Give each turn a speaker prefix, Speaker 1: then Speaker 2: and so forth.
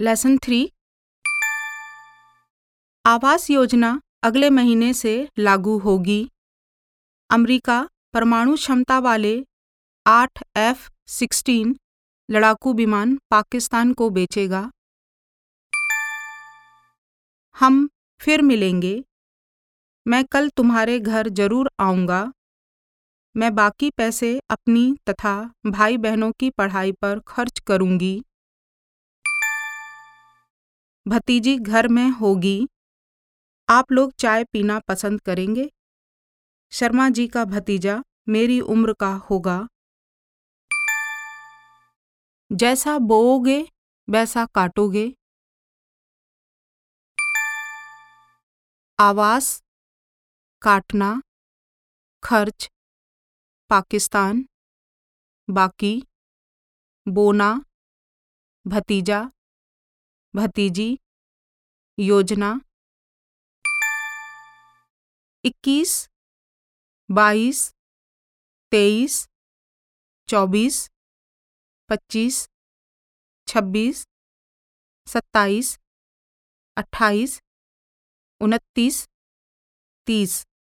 Speaker 1: Lesson three Awas Yojana अगले महीने से लागू होगी। अमेरिका परमाणु क्षमता वाले आठ एफ़ सिक्सटीन लड़ाकू विमान पाकिस्तान को बेचेगा। हम फिर मिलेंगे। मैं कल तुम्हारे घर ज़रूर आऊँगा। मैं बाकी पैसे अपनी तथा भाई बहनों की पढ़ाई पर खर्च करूँगी। भतीजी घर में होगी। आप लोग चाय पीना पसंद करेंगे? शर्मा जी का भतीजा मेरी उम्र का होगा। जैसा बोओगे, वैसा काटोगे। आवास, काटना, खर्च पाकिस्तान, बाकी, बोना, भतीजा, भतीजी, योजना। इक्कीस, बाईस, तेईस, चौबीस, पच्चीस, छब्बीस, सत्ताईस, अट्ठाईस, उनतीस, तीस।